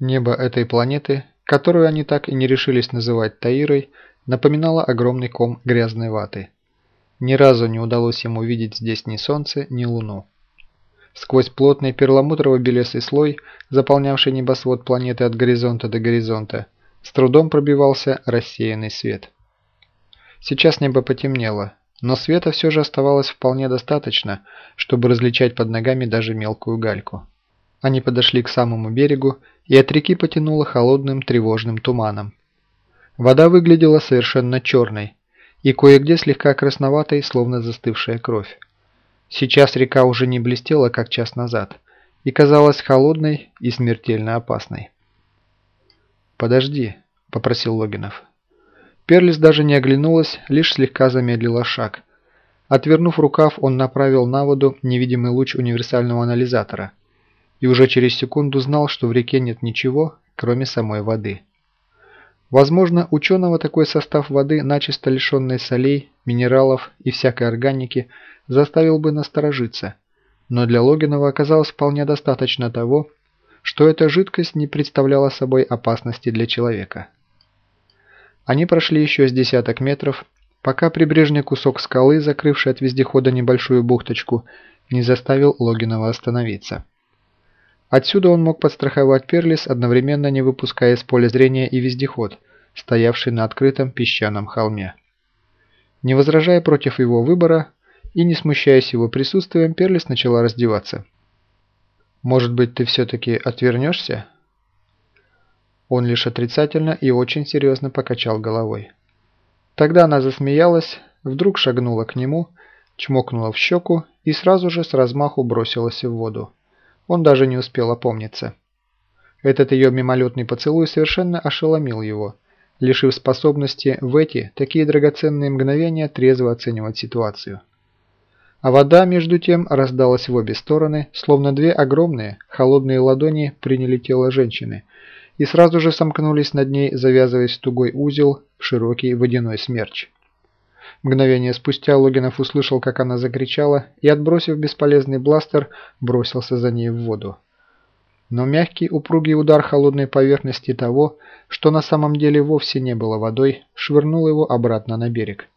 Небо этой планеты, которую они так и не решились называть Таирой, напоминало огромный ком грязной ваты. Ни разу не удалось ему увидеть здесь ни солнце, ни луну. Сквозь плотный перламутрово-белесый слой, заполнявший небосвод планеты от горизонта до горизонта, с трудом пробивался рассеянный свет. Сейчас небо потемнело, но света все же оставалось вполне достаточно, чтобы различать под ногами даже мелкую гальку. Они подошли к самому берегу, и от реки потянуло холодным тревожным туманом. Вода выглядела совершенно черной, и кое-где слегка красноватой, словно застывшая кровь. Сейчас река уже не блестела, как час назад, и казалась холодной и смертельно опасной. «Подожди», – попросил Логинов. Перлис даже не оглянулась, лишь слегка замедлила шаг. Отвернув рукав, он направил на воду невидимый луч универсального анализатора и уже через секунду знал, что в реке нет ничего, кроме самой воды. Возможно, ученого такой состав воды, начисто лишенной солей, минералов и всякой органики, заставил бы насторожиться, но для Логинова оказалось вполне достаточно того, что эта жидкость не представляла собой опасности для человека. Они прошли еще с десяток метров, пока прибрежный кусок скалы, закрывший от вездехода небольшую бухточку, не заставил Логинова остановиться. Отсюда он мог подстраховать Перлис, одновременно не выпуская из поля зрения и вездеход, стоявший на открытом песчаном холме. Не возражая против его выбора и не смущаясь его присутствием, Перлис начала раздеваться. «Может быть, ты все-таки отвернешься?» Он лишь отрицательно и очень серьезно покачал головой. Тогда она засмеялась, вдруг шагнула к нему, чмокнула в щеку и сразу же с размаху бросилась в воду. Он даже не успел опомниться. Этот ее мимолетный поцелуй совершенно ошеломил его, лишив способности в эти, такие драгоценные мгновения трезво оценивать ситуацию. А вода, между тем, раздалась в обе стороны, словно две огромные, холодные ладони приняли тело женщины и сразу же сомкнулись над ней, завязываясь в тугой узел в широкий водяной смерч. Мгновение спустя Логинов услышал, как она закричала, и, отбросив бесполезный бластер, бросился за ней в воду. Но мягкий упругий удар холодной поверхности того, что на самом деле вовсе не было водой, швырнул его обратно на берег.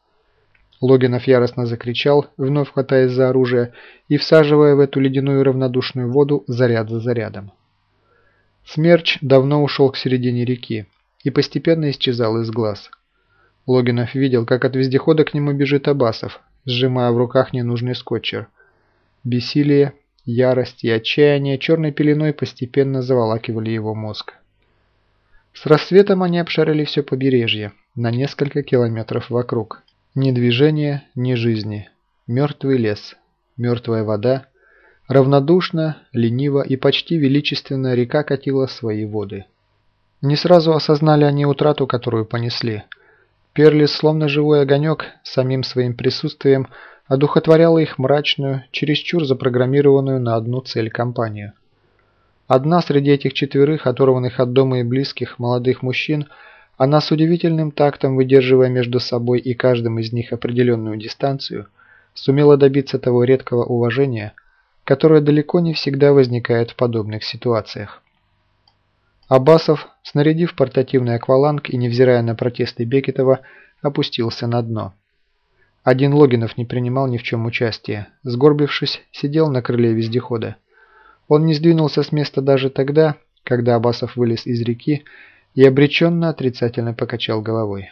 Логинов яростно закричал, вновь хватаясь за оружие и всаживая в эту ледяную равнодушную воду заряд за зарядом. Смерч давно ушел к середине реки и постепенно исчезал из глаз. Логинов видел, как от вездехода к нему бежит Абасов, сжимая в руках ненужный скотчер. Бессилие, ярость и отчаяние черной пеленой постепенно заволакивали его мозг. С рассветом они обшарили все побережье, на несколько километров вокруг. Ни движения, ни жизни. Мертвый лес, мертвая вода. Равнодушно, лениво и почти величественно река катила свои воды. Не сразу осознали они утрату, которую понесли – Перлис, словно живой огонек, самим своим присутствием одухотворяла их мрачную, чересчур запрограммированную на одну цель компанию. Одна среди этих четверых, оторванных от дома и близких, молодых мужчин, она с удивительным тактом, выдерживая между собой и каждым из них определенную дистанцию, сумела добиться того редкого уважения, которое далеко не всегда возникает в подобных ситуациях. Абасов, снарядив портативный акваланг и невзирая на протесты Бекетова, опустился на дно. Один Логинов не принимал ни в чем участия. Сгорбившись, сидел на крыле вездехода. Он не сдвинулся с места даже тогда, когда Абасов вылез из реки и обреченно отрицательно покачал головой.